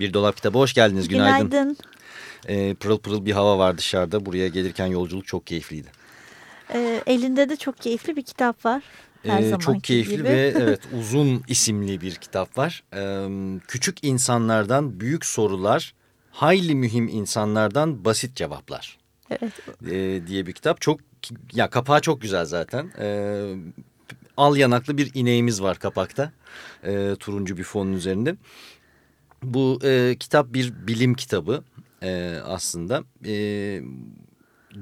Bir Dolap Kitabı hoş geldiniz. Günaydın. Günaydın. Ee, pırıl pırıl bir hava var dışarıda. Buraya gelirken yolculuk çok keyifliydi. Ee, elinde de çok keyifli bir kitap var. Her Ee, çok keyifli gibi. ve evet uzun isimli bir kitap var. Ee, küçük insanlardan büyük sorular, hayli mühim insanlardan basit cevaplar Evet. ee, diye bir kitap. Çok ya kapağı çok güzel zaten. Ee, al yanaklı bir ineğimiz var kapakta. Ee, turuncu bir fonun üzerinde. Bu e, kitap bir bilim kitabı e, aslında. E,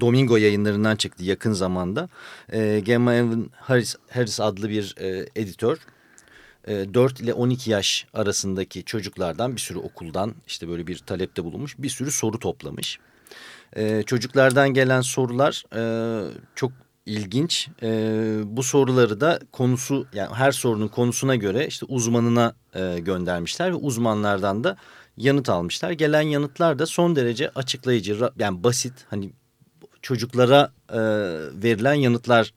Domingo yayınlarından çıktı yakın zamanda. E, Gemma Evan Harris, Harris adlı bir e, editör. E, 4 ile 12 yaş arasındaki çocuklardan bir sürü okuldan işte böyle bir talepte bulunmuş. Bir sürü soru toplamış. E, çocuklardan gelen sorular e, çok ilginç. E, bu soruları da konusu yani her sorunun konusuna göre işte uzmanına e, göndermişler ve uzmanlardan da yanıt almışlar. Gelen yanıtlar da son derece açıklayıcı yani basit hani çocuklara e, verilen yanıtlar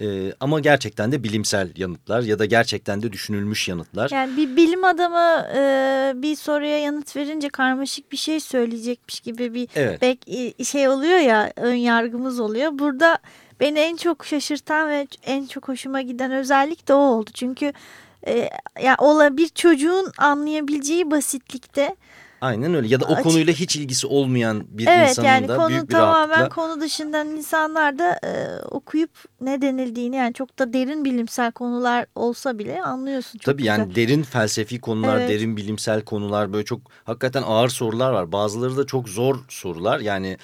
e, ama gerçekten de bilimsel yanıtlar ya da gerçekten de düşünülmüş yanıtlar. Yani bir bilim adamı e, bir soruya yanıt verince karmaşık bir şey söyleyecekmiş gibi bir Evet. bek e, şey oluyor ya ön yargımız oluyor. Burada beni en çok şaşırtan ve en çok hoşuma giden özellik de o oldu. Çünkü e, ya ola bir çocuğun anlayabileceği basitlikte Aynen öyle ya da o Açık- konuyla hiç ilgisi olmayan bir evet insanın yani da konu büyük bir tamamen rahatlıkla konu dışından insanlar da e, okuyup ne denildiğini yani çok da derin bilimsel konular olsa bile anlıyorsun. Çok Tabii güzel. yani derin felsefi konular, Evet. derin bilimsel konular böyle çok hakikaten ağır sorular var. Bazıları da çok zor sorular. Yani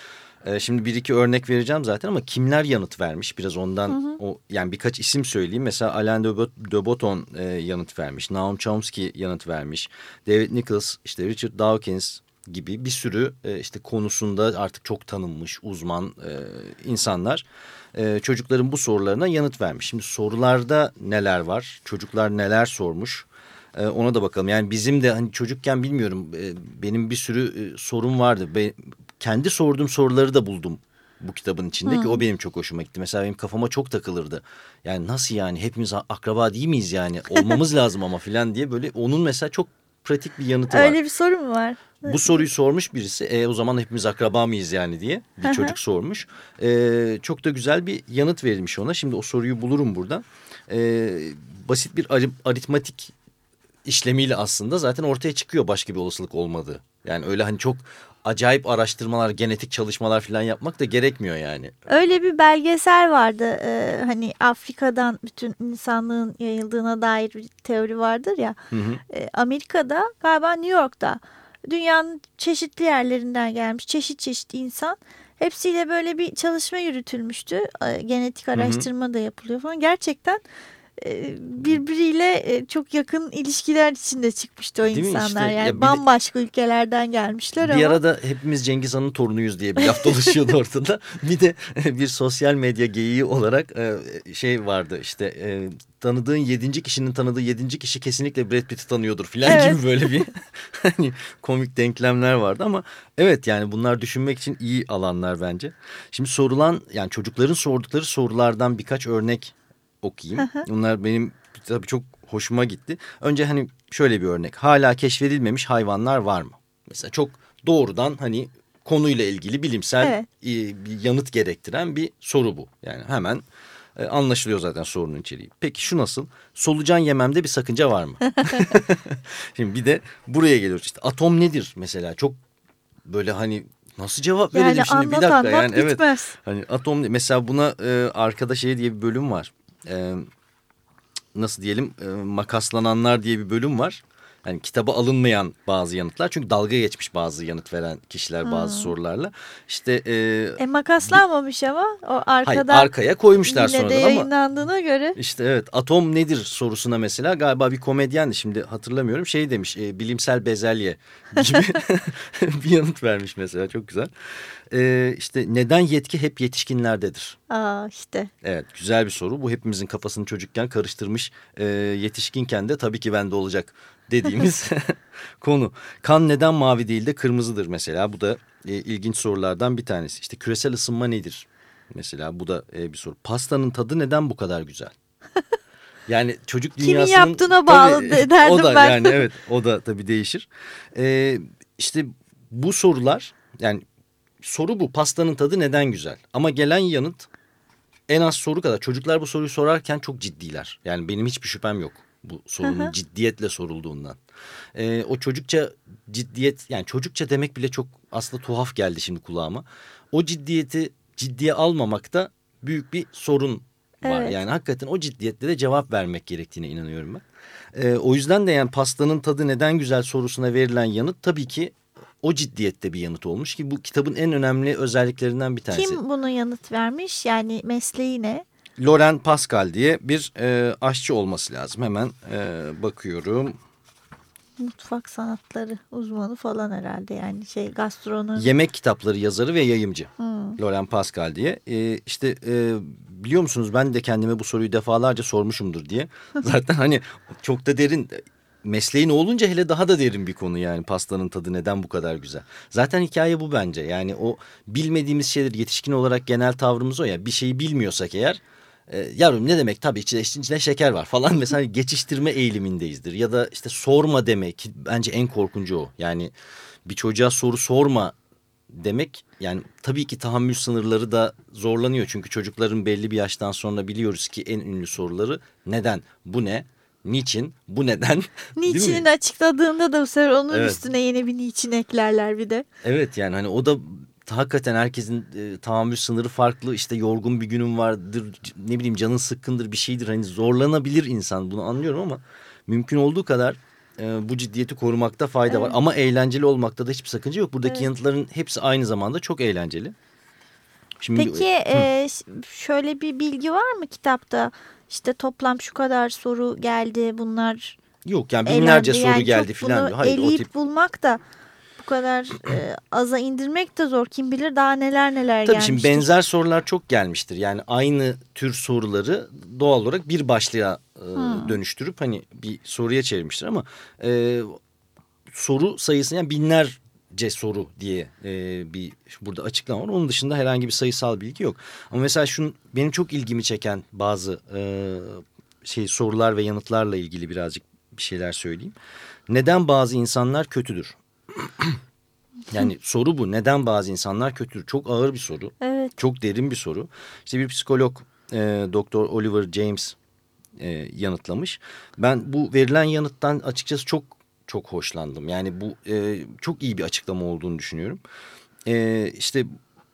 e, şimdi bir iki örnek vereceğim zaten ama kimler yanıt vermiş? Biraz ondan o yani birkaç isim söyleyeyim. Mesela Alain de, Bot- de Botton e, yanıt vermiş. Noam Chomsky yanıt vermiş. David Nichols, işte Richard Dawkins gibi bir sürü e, işte konusunda artık çok tanınmış uzman e, insanlar e, çocukların bu sorularına yanıt vermiş. Şimdi sorularda neler var? Çocuklar neler sormuş? E, ona da bakalım. Yani bizim de hani çocukken bilmiyorum e, benim bir sürü e, sorum vardı. Be, kendi sorduğum soruları da buldum bu kitabın içinde ki o benim çok hoşuma gitti. Mesela benim kafama çok takılırdı. Yani nasıl yani hepimiz akraba değil miyiz yani? Olmamız lazım ama filan diye böyle onun mesela çok pratik bir yanıtı var. Öyle bir soru mu var? Bu soruyu sormuş birisi. E, o zaman hepimiz akraba mıyız yani diye bir çocuk sormuş. E, çok da güzel bir yanıt verilmiş ona. Şimdi o soruyu bulurum burada. E, basit bir ari- aritmatik işlemiyle aslında zaten ortaya çıkıyor başka bir olasılık olmadığı. Yani öyle hani çok acayip araştırmalar, genetik çalışmalar falan yapmak da gerekmiyor yani. Öyle bir belgesel vardı. Ee, hani Afrika'dan bütün insanlığın yayıldığına dair bir teori vardır ya. Hı hı. Ee, Amerika'da galiba New York'ta dünyanın çeşitli yerlerinden gelmiş çeşit çeşit insan. Hepsiyle böyle bir çalışma yürütülmüştü. Ee, Genetik hı. araştırma da yapılıyor falan. Gerçekten e, birbiriyle e, çok yakın ilişkiler içinde çıkmıştı o Değil insanlar. İşte yani ya bir de- bambaşka ülkelerden gelmişler Bir ama. arada hepimiz Cengiz Han'ın torunuyuz diye bir laf dolaşıyordu ortada. Bir de bir sosyal medya geyiği olarak e, şey vardı işte e, tanıdığın yedinci kişinin tanıdığı yedinci kişi kesinlikle Brad Pitt'i tanıyordur filan Evet. gibi böyle bir hani komik denklemler vardı ama evet yani bunlar düşünmek için iyi alanlar bence. Şimdi sorulan yani çocukların sordukları sorulardan birkaç örnek okuyayım. Bunlar benim tabii çok hoşuma gitti. Önce hani şöyle bir örnek. Hala keşfedilmemiş hayvanlar var mı? Mesela çok doğrudan hani konuyla ilgili bilimsel Evet. e, bir yanıt gerektiren bir soru bu. Yani hemen e, anlaşılıyor zaten sorunun içeriği. Peki şu nasıl? Solucan yememde bir sakınca var mı? Şimdi bir de buraya geliyoruz işte. Atom nedir mesela? Çok böyle hani nasıl cevap verelim yani şimdi? Bir anlat dakika anlat yani evet. bitmez. Hani atom mesela buna e, arkada şey diye bir bölüm var. E, nasıl diyelim e, makaslananlar diye bir bölüm var. Hani kitaba alınmayan bazı yanıtlar. Çünkü dalga geçmiş bazı yanıt veren kişiler bazı Hmm. sorularla. İşte e, E makaslanmamış ama o hayır, arkada arkaya koymuşlar yine de sonradan ama yayınlandığına göre. işte evet atom nedir sorusuna mesela galiba bir komedyendi şimdi hatırlamıyorum şey demiş e, bilimsel bezelye gibi bir yanıt vermiş mesela çok güzel. E, işte neden yetki hep yetişkinlerdedir? Aa işte. Evet güzel bir soru bu hepimizin kafasını çocukken karıştırmış e, yetişkinken de tabii ki bende olacak dediğimiz konu. Kan neden mavi değil de kırmızıdır mesela bu da e, ilginç sorulardan bir tanesi. İşte küresel ısınma nedir? Mesela bu da e, bir soru. Pastanın tadı neden bu kadar güzel? Yani çocuk Kimin dünyasının... yaptığına bağlı Tabii, derdim o da ben. yani evet o da tabii değişir. Ee, işte bu sorular yani soru bu pastanın tadı neden güzel? Ama gelen yanıt en az soru kadar. Çocuklar bu soruyu sorarken çok ciddiler. Yani benim hiçbir şüphem yok bu sorunun ciddiyetle sorulduğundan. Ee, o çocukça ciddiyet yani çocukça demek bile çok aslında tuhaf geldi şimdi kulağıma. O ciddiyeti ciddiye almamakta büyük bir sorun var. Evet. Yani hakikaten o ciddiyetle de cevap vermek gerektiğine inanıyorum ben. Ee, o yüzden de yani pastanın tadı neden güzel sorusuna verilen yanıt tabii ki o ciddiyette bir yanıt olmuş ki bu kitabın en önemli özelliklerinden bir tanesi. Kim bunu yanıt vermiş? Yani mesleği ne? Loren Pascal diye bir e, aşçı olması lazım. Hemen e, bakıyorum. Mutfak sanatları uzmanı falan herhalde yani şey gastronomi. Yemek kitapları yazarı ve yayımcı. Hmm. Loren Pascal diye. E, işte e, biliyor musunuz ben de kendime bu soruyu defalarca sormuşumdur diye. Zaten hani çok da derin mesleğin olunca hele daha da derin bir konu yani pastanın tadı neden bu kadar güzel. Zaten hikaye bu bence yani o bilmediğimiz şeyler yetişkin olarak genel tavrımız o ya bir şeyi bilmiyorsak eğer e, yavrum ne demek tabii içinde, içinde şeker var falan mesela geçiştirme eğilimindeyizdir. Ya da işte sorma demek bence en korkuncu o. Yani bir çocuğa soru sorma demek yani tabii ki tahammül sınırları da zorlanıyor. Çünkü çocukların belli bir yaştan sonra biliyoruz ki en ünlü soruları neden, bu ne, niçin, bu neden. Niçin'in açıkladığında da bu sefer onun Evet. üstüne yeni bir niçin eklerler bir de. Evet yani hani o da hakikaten herkesin e, tahammül sınırı farklı işte yorgun bir günüm vardır ne bileyim canın sıkkındır bir şeydir hani zorlanabilir insan bunu anlıyorum ama mümkün olduğu kadar e, bu ciddiyeti korumakta fayda var Evet. ama eğlenceli olmakta da hiçbir sakınca yok buradaki Evet. yanıtların hepsi aynı zamanda çok eğlenceli. Şimdi Peki e, şöyle bir bilgi var mı kitapta? İşte toplam şu kadar soru geldi bunlar yok yani binlerce elendi. soru Yani geldi filan. Hayır o eleyip tip bulmak da bu kadar e, aza indirmek de zor. Kim bilir daha neler neler Tabii gelmiştir. şimdi benzer sorular çok gelmiştir. Yani aynı tür soruları doğal olarak bir başlığa e, Hmm. dönüştürüp hani bir soruya çevirmiştir ama e, soru sayısı yani binlerce soru diye e, bir burada açıklama var. Onun dışında herhangi bir sayısal bilgi yok. Ama mesela şunu benim çok ilgimi çeken bazı e, şey sorular ve yanıtlarla ilgili birazcık bir şeyler söyleyeyim. Neden bazı insanlar kötüdür? Yani soru bu. Neden bazı insanlar kötüdür? Çok ağır bir soru. Evet. Çok derin bir soru. İşte bir psikolog e, Doktor Oliver James e, yanıtlamış. Ben bu verilen yanıttan açıkçası çok çok hoşlandım. Yani bu e, çok iyi bir açıklama olduğunu düşünüyorum. E, işte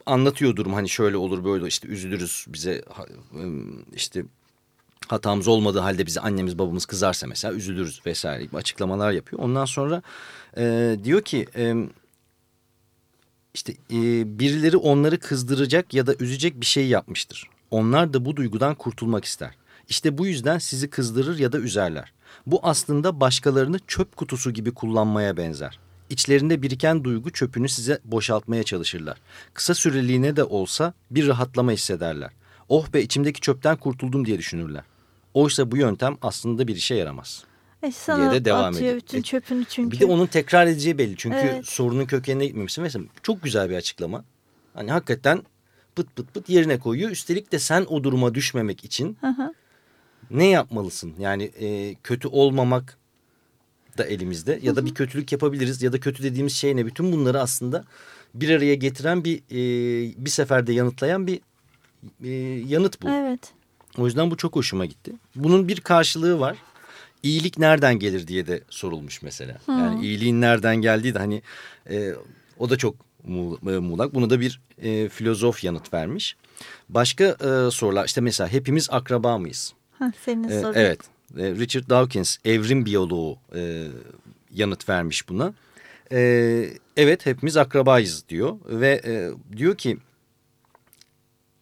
anlatıyor durum hani şöyle olur böyle işte üzülürüz bize e, işte hatamız olmadığı halde bize annemiz babamız kızarsa mesela üzülürüz vesaire gibi açıklamalar yapıyor. Ondan sonra e, diyor ki e, işte e, birileri onları kızdıracak ya da üzecek bir şey yapmıştır. Onlar da bu duygudan kurtulmak ister. İşte bu yüzden sizi kızdırır ya da üzerler. Bu aslında başkalarını çöp kutusu gibi kullanmaya benzer. İçlerinde biriken duygu çöpünü size boşaltmaya çalışırlar. Kısa süreliğine de olsa bir rahatlama hissederler. Oh be içimdeki çöpten kurtuldum diye düşünürler. Oysa bu yöntem aslında bir işe yaramaz. E, sana de devam atıyor ediyor. bütün E, çöpünü çünkü. Bir de onun tekrar edeceği belli. Çünkü Evet. sorunun kökenine gitmemişsin. Mesela çok güzel bir açıklama. Hani hakikaten pıt pıt pıt yerine koyuyor. Üstelik de sen o duruma düşmemek için Hı hı. Ne yapmalısın? Yani e, kötü olmamak da elimizde. Ya da bir kötülük yapabiliriz. Ya da kötü dediğimiz şey ne? Bütün bunları aslında bir araya getiren bir e, bir seferde yanıtlayan bir e, yanıt bu. Evet. O yüzden bu çok hoşuma gitti. Bunun bir karşılığı var. İyilik nereden gelir diye de sorulmuş mesela. Yani iyiliğin nereden geldiği de hani e, o da çok e, muğlak. Bunu da bir e, filozof yanıt vermiş. Başka e, sorular işte mesela hepimiz akraba mıyız? Hah, senin E, sorun. evet. E, Richard Dawkins evrim biyoloğu e, yanıt vermiş buna. E, evet hepimiz akrabayız diyor ve e, diyor ki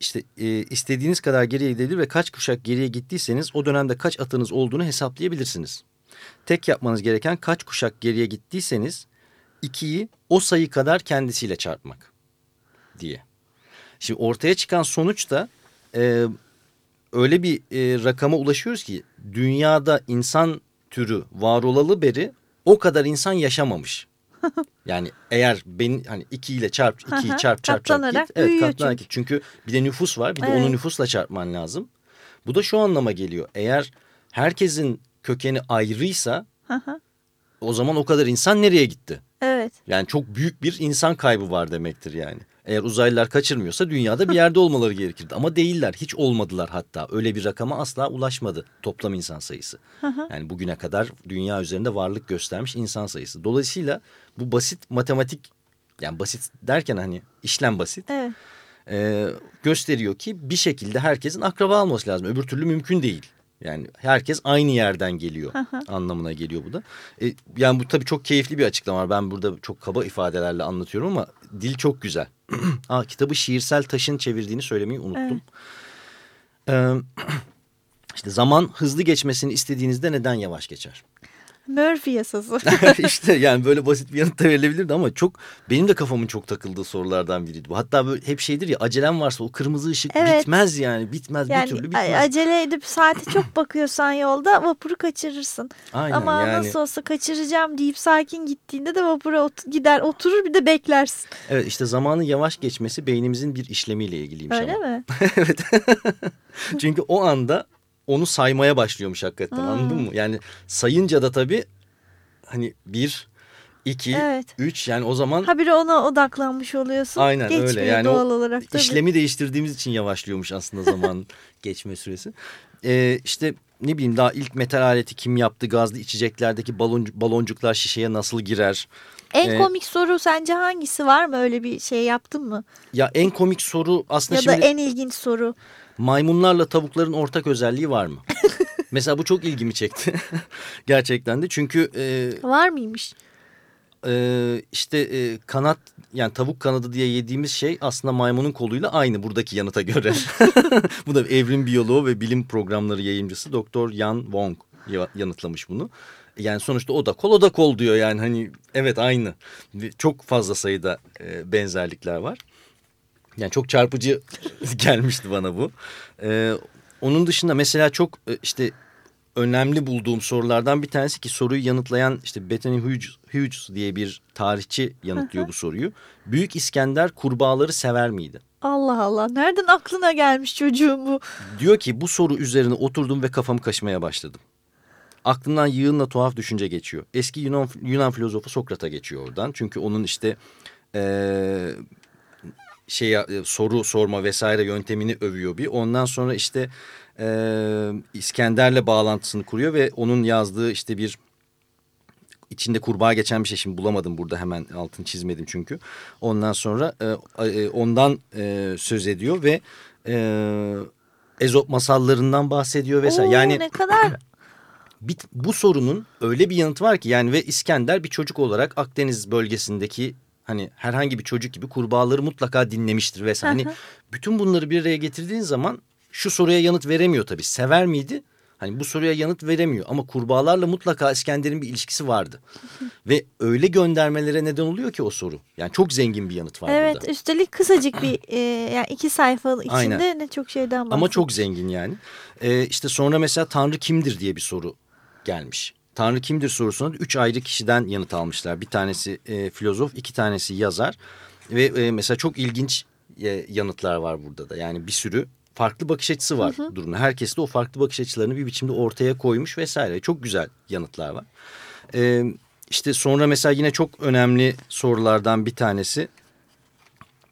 işte e, istediğiniz kadar geriye gidebilir ve kaç kuşak geriye gittiyseniz o dönemde kaç atınız olduğunu hesaplayabilirsiniz. Tek yapmanız gereken kaç kuşak geriye gittiyseniz ikiyi o sayı kadar kendisiyle çarpmak diye. Şimdi ortaya çıkan sonuç da e, öyle bir e, rakama ulaşıyoruz ki dünyada insan türü var olalı beri o kadar insan yaşamamış. Yani eğer beni hani iki ile çarp, ikiyi çarp çarp çarp git. Evet katlanarak git. Çünkü bir de nüfus var bir de Evet. onu nüfusla çarpman lazım. Bu da şu anlama geliyor. Eğer herkesin kökeni ayrıysa o zaman o kadar insan nereye gitti? evet. Yani çok büyük bir insan kaybı var demektir yani. Eğer uzaylılar kaçırmıyorsa dünyada bir yerde olmaları gerekirdi. Ama değiller. Hiç olmadılar hatta. Öyle bir rakama asla ulaşmadı toplam insan sayısı. Yani bugüne kadar dünya üzerinde varlık göstermiş insan sayısı. Dolayısıyla bu basit matematik yani basit derken hani işlem basit. Evet. e, gösteriyor ki bir şekilde herkesin akraba olması lazım. Öbür türlü mümkün değil. Yani herkes aynı yerden geliyor anlamına geliyor bu da. E, yani bu tabii çok keyifli bir açıklama. Ben burada çok kaba ifadelerle anlatıyorum ama dil çok güzel. Aa, kitabı şiirsel taşın çevirdiğini söylemeyi unuttum. Ee, işte zaman hızlı geçmesini istediğinizde neden yavaş geçer? Murphy yasası. işte yani böyle basit bir yanıt da verilebilirdi ama çok benim de kafamın çok takıldığı sorulardan biriydi bu. Hatta böyle hep şeydir ya acelem varsa o kırmızı ışık Evet. bitmez yani bitmez bir yani türlü a- bitmez. acele edip saate çok bakıyorsan yolda vapuru kaçırırsın. Aynen Ama yani. nasıl olsa kaçıracağım deyip sakin gittiğinde de vapura ot- gider oturur bir de beklersin. Evet işte zamanın yavaş geçmesi beynimizin bir işlemiyle ilgiliymiş Öyle ama. mi? evet. Çünkü o anda onu saymaya başlıyormuş hakikaten Hmm. anladın mı? Yani sayınca da tabii hani bir, iki, Evet. üç yani o zaman Habire ona odaklanmış oluyorsun. Aynen öyle. Geçmiyor Yani doğal olarak tabii. işlemi değiştirdiğimiz için yavaşlıyormuş aslında zaman geçme süresi. Ee, işte ne bileyim daha ilk metal aleti kim yaptı? Gazlı içeceklerdeki balon, baloncuklar şişeye nasıl girer? En Ee, komik soru sence hangisi var mı? Öyle bir şey yaptın mı? Ya en komik soru aslında Ya da şimdi en ilginç soru. Maymunlarla tavukların ortak özelliği var mı? Mesela bu çok ilgimi çekti. Gerçekten de çünkü e, Var mıymış? e, işte e, kanat yani tavuk kanadı diye yediğimiz şey aslında maymunun koluyla aynı buradaki yanıta göre. Bu da evrim biyoloğu ve bilim programları yayıncısı Doktor Yan Wong ya- yanıtlamış bunu. Yani sonuçta o da kol o da kol diyor yani hani evet aynı. Çok fazla sayıda e, benzerlikler var. Yani çok çarpıcı gelmişti bana bu. Ee, onun dışında mesela çok e, işte önemli bulduğum sorulardan bir tanesi ki soruyu yanıtlayan işte Bethany Hughes, Hughes diye bir tarihçi yanıtlıyor bu soruyu. Büyük İskender kurbağaları sever miydi? Allah Allah. Nereden aklına gelmiş çocuğun bu? Diyor ki bu soru üzerine oturdum ve kafamı kaşımaya başladım. Aklımdan yığınla tuhaf düşünce geçiyor. Eski Yunan, Yunan filozofu Sokrat'a geçiyor oradan. Çünkü onun işte eee şey e, soru sorma vesaire yöntemini övüyor bir. Ondan sonra işte eee, İskender'le bağlantısını kuruyor ve onun yazdığı işte bir içinde kurbağa geçen bir şey şimdi bulamadım burada hemen altını çizmedim çünkü. Ondan sonra e, e, ondan e, söz ediyor ve e, Ezop masallarından bahsediyor vesaire. Oo, yani ne kadar bir, bu sorunun öyle bir yanıtı var ki yani ve İskender bir çocuk olarak Akdeniz bölgesindeki hani herhangi bir çocuk gibi kurbağaları mutlaka dinlemiştir vesaire. Hani bütün bunları bir araya getirdiğin zaman şu soruya yanıt veremiyor tabii. Sever miydi? Hani bu soruya yanıt veremiyor ama kurbağalarla mutlaka İskender'in bir ilişkisi vardı. ve öyle göndermelere neden oluyor ki o soru. Yani çok zengin bir yanıt var Evet burada. üstelik kısacık bir e, yani iki sayfa içinde Aynen. ne çok şeyden bahsediyor. Ama çok zengin yani. Ee, işte sonra mesela Tanrı kimdir diye bir soru gelmiş. Tanrı kimdir sorusuna üç ayrı kişiden yanıt almışlar. Bir tanesi e, filozof, iki tanesi yazar. Ve e, mesela çok ilginç e, yanıtlar var burada da. Yani bir sürü farklı bakış açısı var durumda. Herkes de o farklı bakış açılarını bir biçimde ortaya koymuş vesaire. Çok güzel yanıtlar var. Ee, işte sonra mesela yine çok önemli sorulardan bir tanesi.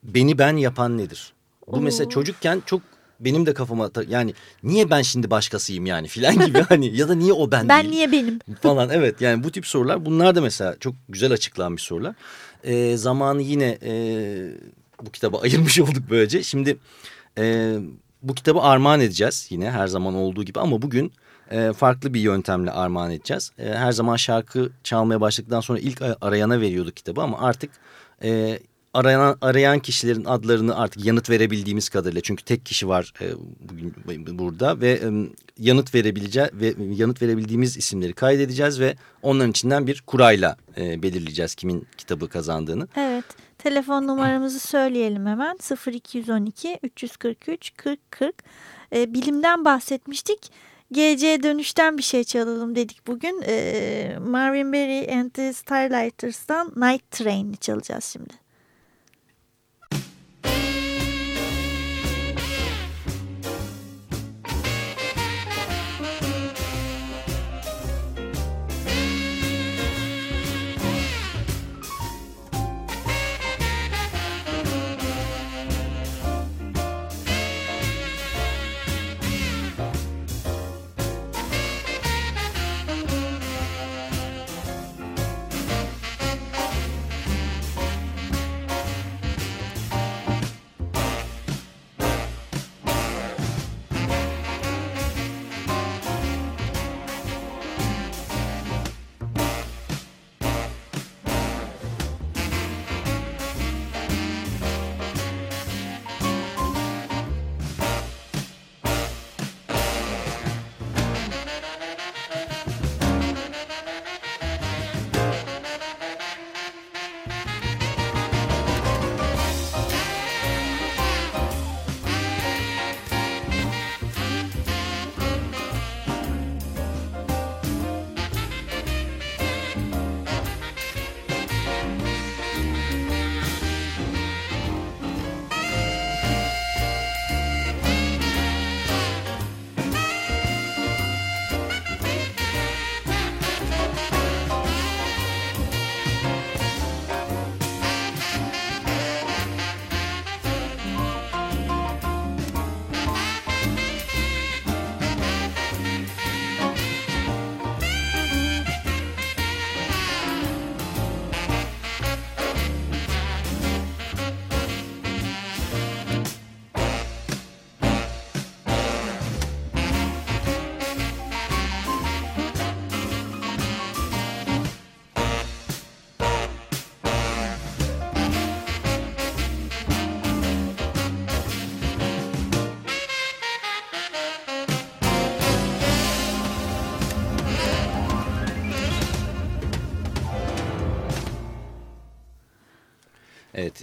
Beni ben yapan nedir? Bu mesela çocukken çok benim de kafama yani niye ben şimdi başkasıyım yani filan gibi hani ya da niye o ben, ben değil niye benim? falan evet yani bu tip sorular bunlar da mesela çok güzel açıklanmış sorular. Ee, zamanı yine e, bu kitaba ayırmış olduk böylece. Şimdi e, bu kitabı armağan edeceğiz yine her zaman olduğu gibi ama bugün e, farklı bir yöntemle armağan edeceğiz. E, her zaman şarkı çalmaya başladıktan sonra ilk arayana veriyorduk kitabı ama artık e, arayan, arayan kişilerin adlarını artık yanıt verebildiğimiz kadarıyla çünkü tek kişi var e, bugün burada ve e, yanıt verebileceğiz ve yanıt verebildiğimiz isimleri kaydedeceğiz ve onların içinden bir kurayla e, belirleyeceğiz kimin kitabı kazandığını. Evet. Telefon numaramızı söyleyelim hemen 0212 343 40 40. E, bilimden bahsetmiştik. GC dönüşten bir şey çalalım dedik bugün. E, Marvin Berry and the Starlighters'tan Night Train'i çalacağız şimdi.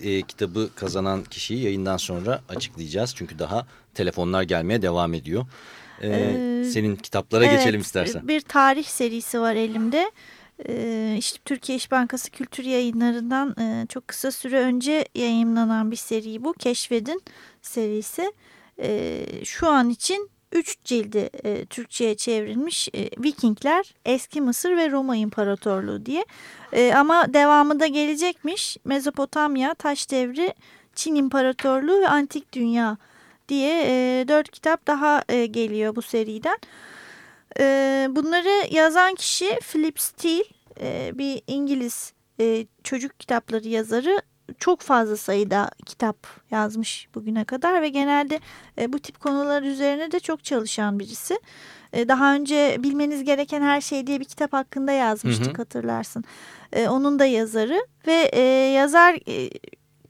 Evet e, kitabı kazanan kişiyi yayından sonra açıklayacağız. Çünkü daha telefonlar gelmeye devam ediyor. E, ee, senin kitaplara evet, geçelim istersen. Bir tarih serisi var elimde. Ee, işte Türkiye İş Bankası Kültür Yayınları'ndan e, çok kısa süre önce yayınlanan bir seri bu. Keşfedin serisi. E, şu an için üç cildi e, Türkçe'ye çevrilmiş e, Vikingler, Eski Mısır ve Roma İmparatorluğu diye. E, ama devamı da gelecekmiş. Mezopotamya, Taş Devri, Çin İmparatorluğu ve Antik Dünya diye e, dört kitap daha e, geliyor bu seriden. E, bunları yazan kişi Philip Steele, e, bir İngiliz e, çocuk kitapları yazarı çok fazla sayıda kitap yazmış bugüne kadar ve genelde e, bu tip konular üzerine de çok çalışan birisi. E, daha önce bilmeniz gereken her şey diye bir kitap hakkında yazmıştık hı hı. hatırlarsın. E, onun da yazarı ve e, yazar e,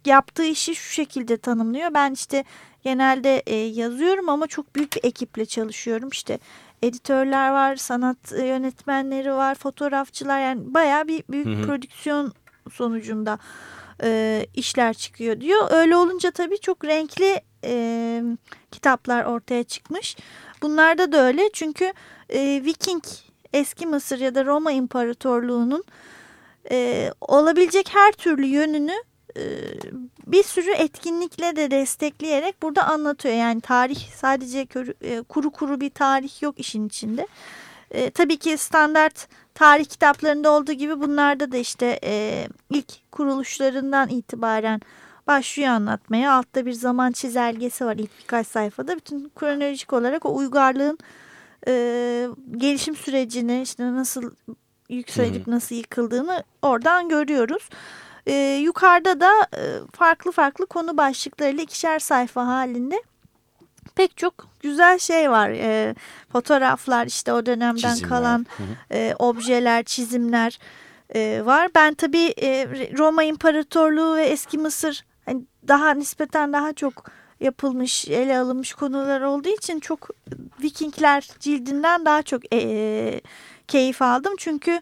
yaptığı işi şu şekilde tanımlıyor. Ben işte genelde e, yazıyorum ama çok büyük bir ekiple çalışıyorum. İşte editörler var, sanat yönetmenleri var, fotoğrafçılar yani bayağı bir büyük hı hı. prodüksiyon sonucunda e, işler çıkıyor diyor. Öyle olunca tabii çok renkli e, kitaplar ortaya çıkmış. Bunlarda da öyle çünkü e, Viking eski Mısır ya da Roma İmparatorluğu'nun e, olabilecek her türlü yönünü e, bir sürü etkinlikle de destekleyerek burada anlatıyor. Yani tarih sadece e, kuru kuru bir tarih yok işin içinde. E, tabii ki standart tarih kitaplarında olduğu gibi bunlarda da işte e, ilk kuruluşlarından itibaren başlıyor anlatmaya. Altta bir zaman çizelgesi var ilk birkaç sayfada. Bütün kronolojik olarak o uygarlığın e, gelişim sürecini işte nasıl yükselip nasıl yıkıldığını oradan görüyoruz. E, yukarıda da e, farklı farklı konu başlıklarıyla ikişer sayfa halinde pek çok güzel şey var. E, fotoğraflar işte o dönemden Çizimler. kalan e, objeler, çizimler e, var. Ben tabii e, Roma İmparatorluğu ve eski Mısır hani daha nispeten daha çok yapılmış, ele alınmış konular olduğu için çok Vikingler cildinden daha çok e, keyif aldım. Çünkü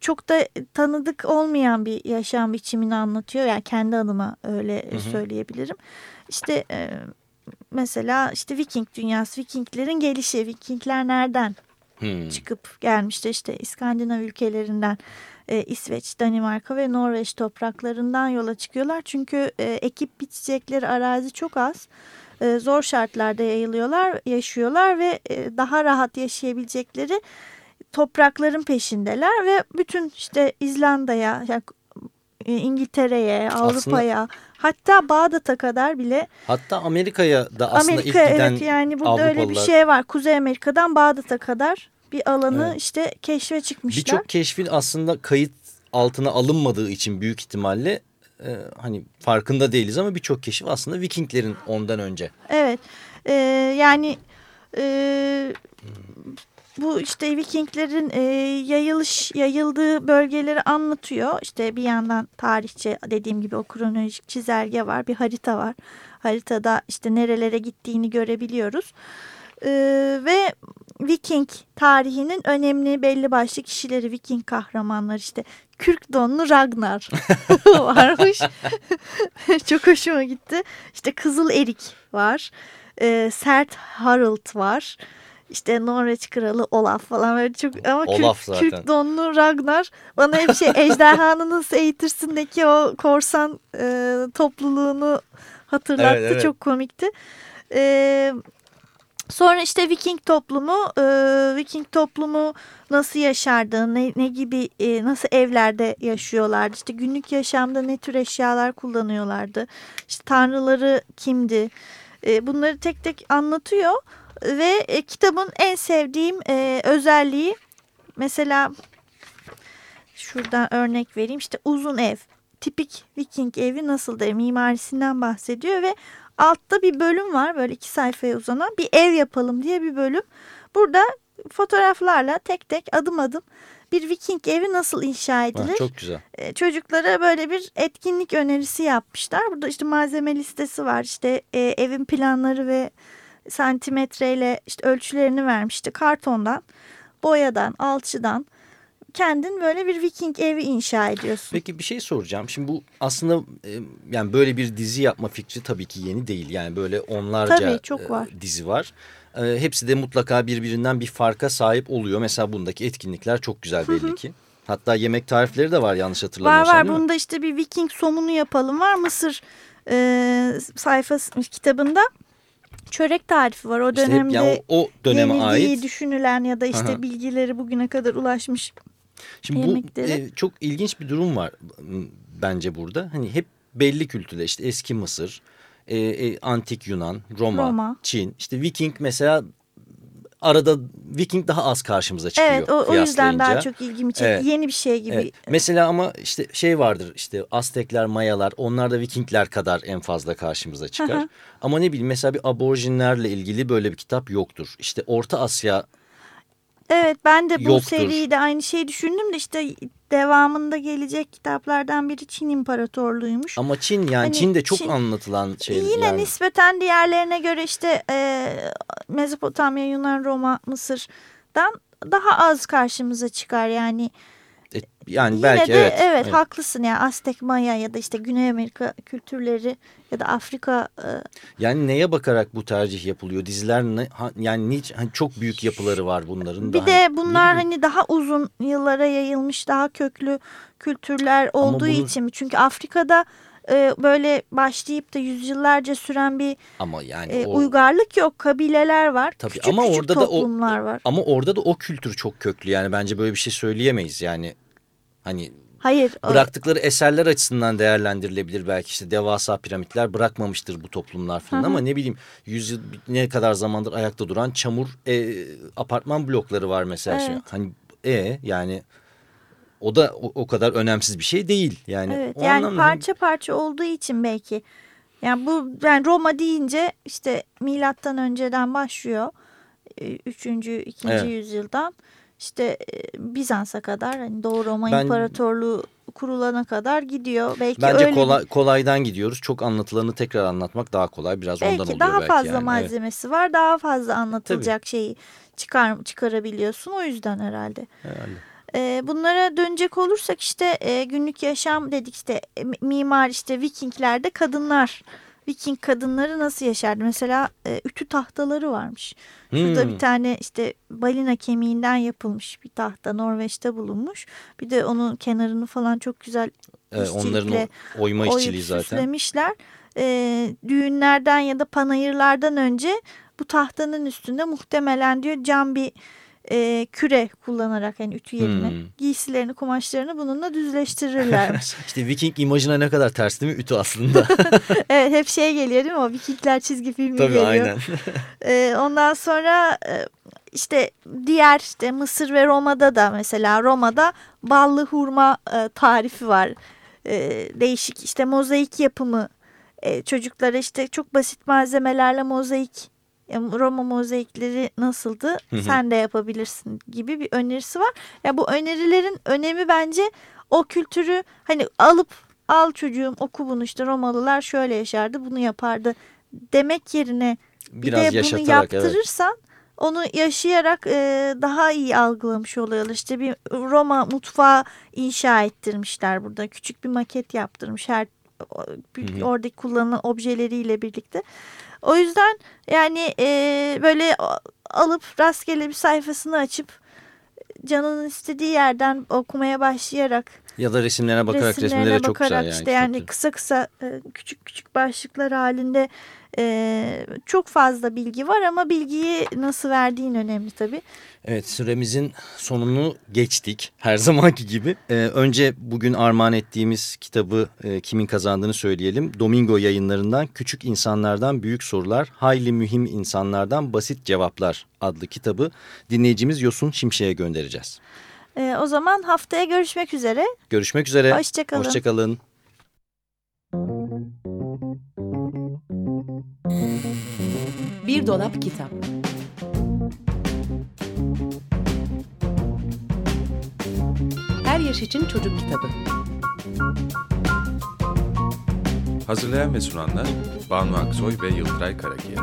çok da tanıdık olmayan bir yaşam biçimini anlatıyor. Yani kendi adıma öyle Hı hı. söyleyebilirim. İşte e, mesela işte Viking dünyası, Vikinglerin gelişi, Vikingler nereden Hmm. çıkıp gelmişti işte İskandinav ülkelerinden e, İsveç, Danimarka ve Norveç topraklarından yola çıkıyorlar. Çünkü e, ekip biçecekleri arazi çok az. E, zor şartlarda yayılıyorlar, yaşıyorlar ve e, daha rahat yaşayabilecekleri toprakların peşindeler ve bütün işte İzlanda'ya, yani, İngiltere'ye, Avrupa'ya hatta Bağdat'a kadar bile Hatta Amerika'ya da aslında Amerika ilk giden evet yani burada öyle bir Avrupalılar- şey var. Kuzey Amerika'dan Bağdat'a kadar bir alanı Evet. işte keşfe çıkmışlar. Birçok keşfin aslında kayıt altına alınmadığı için büyük ihtimalle e, hani farkında değiliz ama birçok keşif aslında Vikinglerin ondan önce. Evet Ee, yani e, bu işte Vikinglerin e, yayılış yayıldığı bölgeleri anlatıyor. İşte bir yandan tarihçe dediğim gibi o kronolojik çizelge var bir harita var. Haritada işte nerelere gittiğini görebiliyoruz. Ee, ve Viking tarihinin önemli belli başlı kişileri Viking kahramanlar işte Kürk donlu Ragnar varmış. Çok hoşuma gitti. İşte Kızıl Erik var. Ee, Sert Harald var. İşte Norveç kralı Olaf falan böyle çok ama Olaf kürk, zaten. donlu Ragnar bana hep şey Ejderhanı Nasıl Eğitirsin'deki o korsan e, topluluğunu hatırlattı. Evet, evet. Çok komikti. Ee, Sonra işte Viking toplumu, e, Viking toplumu nasıl yaşardı, ne, ne gibi, e, nasıl evlerde yaşıyorlardı, işte günlük yaşamda ne tür eşyalar kullanıyorlardı, işte tanrıları kimdi, e, bunları tek tek anlatıyor ve e, kitabın en sevdiğim e, özelliği mesela şuradan örnek vereyim işte uzun ev, tipik Viking evi nasıldır mimarisinden bahsediyor ve altta bir bölüm var böyle iki sayfaya uzanan bir ev yapalım diye bir bölüm. Burada fotoğraflarla tek tek adım adım bir Viking evi nasıl inşa Ha, edilir? çok güzel. E, çocuklara böyle bir etkinlik önerisi yapmışlar. Burada işte malzeme listesi var. İşte e, evin planları ve santimetreyle işte ölçülerini vermişti. Kartondan, boyadan, alçıdan kendin böyle bir Viking evi inşa ediyorsun. Peki bir şey soracağım. Şimdi bu aslında e, yani böyle bir dizi yapma fikri tabii ki yeni değil. Yani böyle onlarca Tabii, çok e, var. dizi var. E, hepsi de mutlaka birbirinden bir farka sahip oluyor. Mesela bundaki etkinlikler çok güzel belli ki. Hatta yemek tarifleri de var yanlış Var hatırlamıyorsam var mi? bunda işte bir Viking somunu yapalım var Mısır e, sayfası kitabında çörek tarifi var. O İşte dönemde yani o, döneme ait. düşünülen ya da işte Aha. bilgileri bugüne kadar ulaşmış. Şimdi yemekleri. bu e, çok ilginç bir durum var bence burada. Hani hep belli kültürler işte eski Mısır, e, e, antik Yunan, Roma, Roma. Çin. işte Viking mesela arada Viking daha az karşımıza çıkıyor Evet o, o yüzden daha çok ilgimi çekti. Evet. Yeni bir şey gibi. Evet. Mesela ama işte şey vardır işte Aztekler, Mayalar onlar da Vikingler kadar en fazla karşımıza çıkar. Hı hı. Ama ne bileyim mesela bir aborjinlerle ilgili böyle bir kitap yoktur. İşte Orta Asya Evet ben de bu Yoktur. seride aynı şeyi düşündüm de işte devamında gelecek kitaplardan biri Çin İmparatorluğu'ymuş. ama Çin yani Hani Çin'de çok Çin- anlatılan şey. Yine yani. nispeten diğerlerine göre işte e, Mezopotamya, Yunan, Roma, Mısır'dan daha az karşımıza çıkar yani. E, Yani Yine belki de evet. evet, haklısın yani Aztek, Maya ya da işte Güney Amerika kültürleri ya da Afrika e, Yani neye bakarak bu tercih yapılıyor? Diziler ne, yani niç, hani çok büyük yapıları var bunların. da Bir hani, de bunlar hani daha uzun yıllara yayılmış daha köklü kültürler olduğu bunu- için? Çünkü Afrika'da e, böyle başlayıp da yüzyıllarca süren bir ama yani e, o, uygarlık yok. Kabileler var. Tabii küçük ama küçük orada da o- toplumlar var. ama orada da o kültür çok köklü yani bence böyle bir şey söyleyemeyiz yani. Hani Hayır. o- bıraktıkları eserler açısından değerlendirilebilir belki işte devasa piramitler bırakmamıştır bu toplumlar falan Hı hı. ama ne bileyim yüzyıl ne kadar zamandır ayakta duran çamur e, apartman blokları var mesela. Şimdi. Evet. Hani e yani o da o, o kadar önemsiz bir şey değil yani. Evet O yani anlamda parça parça olduğu için belki Yani bu yani Roma deyince işte milattan önceden başlıyor. Ee, Üçüncü, ikinci Evet. yüzyıldan işte Bizans'a kadar hani Doğu Roma Ben- İmparatorluğu kurulana kadar gidiyor. Belki Bence öyle kolay, kolaydan gidiyoruz. Çok anlatılanı tekrar anlatmak daha kolay. Biraz ondan belki oluyor daha belki fazla yani. Evet. malzemesi var. Daha fazla anlatılacak şeyi çıkar çıkarabiliyorsun. O yüzden herhalde. Herhalde. Ee, bunlara dönecek olursak işte e, günlük yaşam dedik işte mi- mimar işte Vikinglerde kadınlar Viking kadınları nasıl yaşardı? Mesela e, ütü tahtaları varmış. Şurada Hmm. bir tane işte balina kemiğinden yapılmış bir tahta Norveç'te bulunmuş. Bir de onun kenarını falan çok güzel Evet, onların oyma işçiliği zaten. süslemişler. Ee, düğünlerden ya da panayırlardan önce bu tahtanın üstünde muhtemelen diyor cam bir e, küre kullanarak yani ütü yerine Hmm. giysilerini kumaşlarını bununla düzleştirirlermiş. İşte Viking imajına ne kadar ters değil mi ütü aslında? evet hep şey geliyor değil mi o Vikingler çizgi filmi Tabii geliyor. aynen. Ee, ondan sonra e, işte diğer işte Mısır ve Roma'da da mesela Roma'da ballı hurma e, tarifi var. E, değişik işte mozaik yapımı e, çocuklara işte çok basit malzemelerle mozaik e, Roma mozaikleri nasıldı Hı hı. sen de yapabilirsin gibi bir önerisi var. Ya bu önerilerin önemi bence o kültürü hani alıp al çocuğum oku bunu işte Romalılar şöyle yaşardı bunu yapardı demek yerine bir Biraz de bunu yaşatarak evet. yaptırırsan onu yaşayarak e, daha iyi algılamış oluyorlar. İşte bir Roma mutfağı inşa ettirmişler burada. Küçük bir maket yaptırmış her o- Hı hı. oradaki kullanılan objeleriyle birlikte. O yüzden yani e, böyle alıp rastgele bir sayfasını açıp canının istediği yerden okumaya başlayarak Ya da resimlerine bakarak resimlerine resimlere çok bakarak güzel yani. işte yani kısa kısa e, küçük küçük başlıklar halinde e, çok fazla bilgi var ama bilgiyi nasıl verdiğin önemli tabii. Evet süremizin sonunu geçtik her zamanki gibi. Ee, önce bugün armağan ettiğimiz kitabı e, kimin kazandığını söyleyelim. Domingo yayınlarından Küçük İnsanlardan Büyük Sorular, Hayli Mühim İnsanlardan Basit Cevaplar adlı kitabı dinleyicimiz Yosun Şimşek'e göndereceğiz. E, o zaman haftaya görüşmek üzere. Görüşmek üzere. Hoşçakalın. Hoşçakalın. Bir dolap kitap. Her yaş için çocuk kitabı. Hazırlayan ve sunanlar Banu Aksoy ve Yıldıray Karakiya.